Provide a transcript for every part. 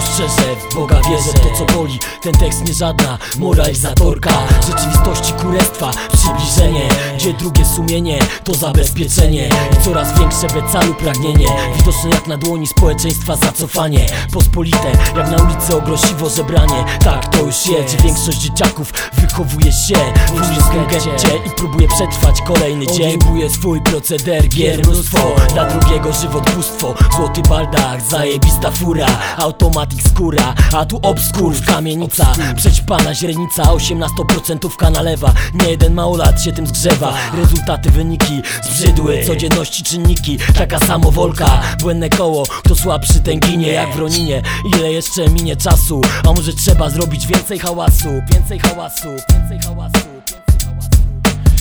Szczerze w Boga wierzę, to co boli Ten tekst nie żadna moralizatorka Rzeczywistości kurestwa, przybliżenie Gdzie drugie sumienie to zabezpieczenie. I coraz większe becalu pragnienie Widoczne jak na dłoni społeczeństwa zacofanie. Pospolite jak na ulicy ogrosiwo żebranie. Tak to już jest, większość dzieciaków wychowuje się W ulicznym getcie i próbuje przetrwać kolejny dzień. Odjebuje swój proceder, gier mnóstwo. Dla drugiego żywotbóstwo. Złoty baldach, zajebista fura. Automatik skóra, a tu obskur Kamienica, przećpana źrenica 18% nalewa. Nie jeden małolat się tym zgrzewa Rezultaty, wyniki, zbrzydły Codzienności, czynniki, taka samowolka Błędne koło, kto słabszy ten ginie. Jak w Roninie, ile jeszcze minie czasu? A może trzeba zrobić więcej hałasu Więcej hałasu, więcej hałasu, więcej hałasu.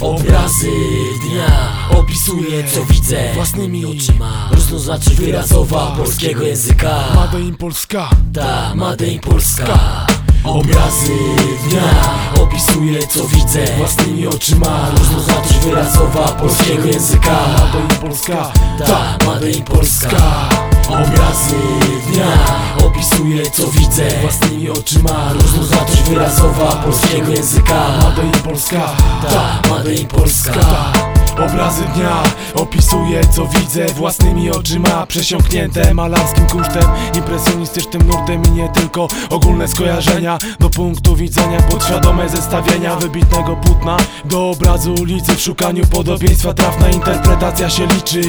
Obrazy dnia. Opisuję co widzę własnymi oczyma. Różnoznaczy wyrazowa polskiego języka. Made in Polska. Ta Made in Polska Obrazy dnia. Opisuję co widzę własnymi oczyma. Różnoznaczy wyrazowa polskiego języka. Made in Polska. Ta Made in Polska. Obrazy dnia. Opisuję co widzę własnymi oczyma. Różnoznaczy wyrazowa polskiego języka. Made in Polska. Ta Made in Polska Obrazy dnia. Opisuję co widzę własnymi oczyma. Przesiąknięte malarskim kunsztem Impresjonistycznym nurtem i nie tylko. Ogólne skojarzenia do punktu widzenia Podświadome zestawienia wybitnego płótna. Do obrazu ulicy w szukaniu podobieństwa Trafna interpretacja się liczy.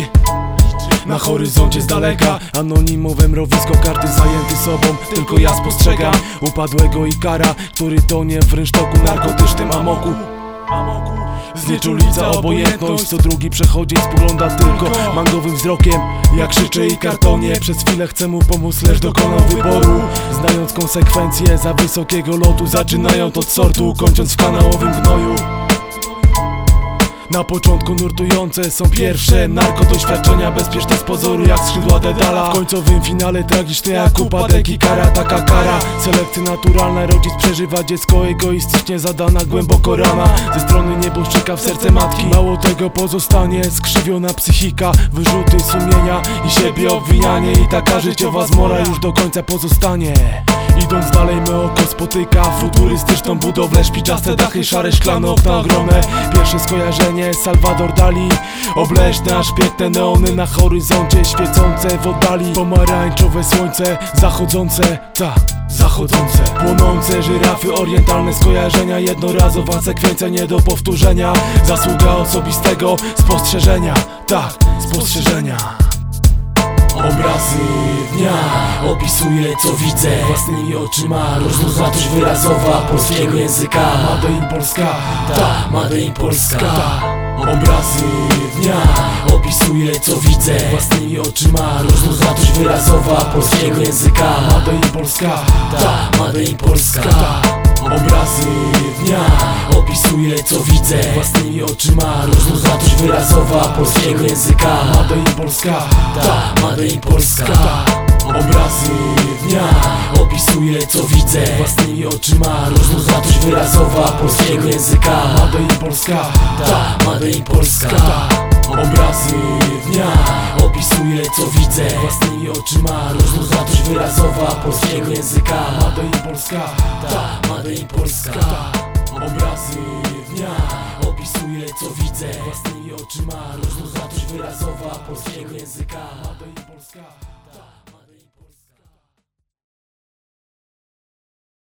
Na horyzoncie z daleka Anonimowe mrowisko, karty zajęty sobą. Tylko ja spostrzegam upadłego Ikara Który tonie w rynsztoku narkotycznym amoku Znieczulica, obojętność. Co drugi przechodzić spogląda tylko mangowym wzrokiem. Jak krzyczy i kartonie. Przez chwilę chcę mu pomóc, lecz dokonał wyboru. Znając konsekwencje za wysokiego lotu Zaczynając od sortu, kończąc w kanałowym gnoju na początku nurtujące są pierwsze narkodoświadczenia Bezpieczne z pozoru jak skrzydła Dedala. W końcowym finale tragiczne jak upadek i kara Taka kara, selekcja naturalna Rodzic przeżywa dziecko egoistycznie zadana Głęboko rana. Ze strony nieboszczyka w serce matki. Mało tego pozostanie skrzywiona psychika Wyrzuty sumienia i siebie obwinianie. I taka życiowa zmora już do końca pozostanie. Idąc dalej me oko spotyka futurystyczną budowlę. Szpiczaste dachy, szare szklane okna ogromne. Pierwsze skojarzenie Salvador Dali aż piękne neony na horyzoncie Świecące w oddali. Pomarańczowe słońce zachodzące Ta, zachodzące. Płonące żyrafy, orientalne skojarzenia Jednorazowa sekwencja nie do powtórzenia. Zasługa osobistego spostrzeżenia Tak, spostrzeżenia Obrazy dnia. Opisuję co widzę własnymi oczyma. Różnoznaczność wyrazowa polskiego języka. Made in Polska. Ta Made in Polska. Obrazy dnia. Opisuję co widzę własnymi oczyma. Różnoznaczność wyrazowa polskiego języka. Made in Polska. Ta Made in Polska Obrazy dnia. Opisuję co widzę własnymi oczyma. Różnoznaczność wyrazowa polskiego języka. Made in Polska. Ta Made in Polska. Obrazy dnia. Opisuję co widzę własnymi oczyma. Różnoznaczność wyrazowa polskiego języka. Made in Polska. Ta Made in Polska. opisuję co widzę własnymi oczyma. Różnoznaczność wyrazowa polskiego języka. Made in Polska Ta Made in Polska. Obrazy dnia opisuję co widzę własnymi oczyma. Różnoznaczność wyrazowa polskiego języka. Made in Polska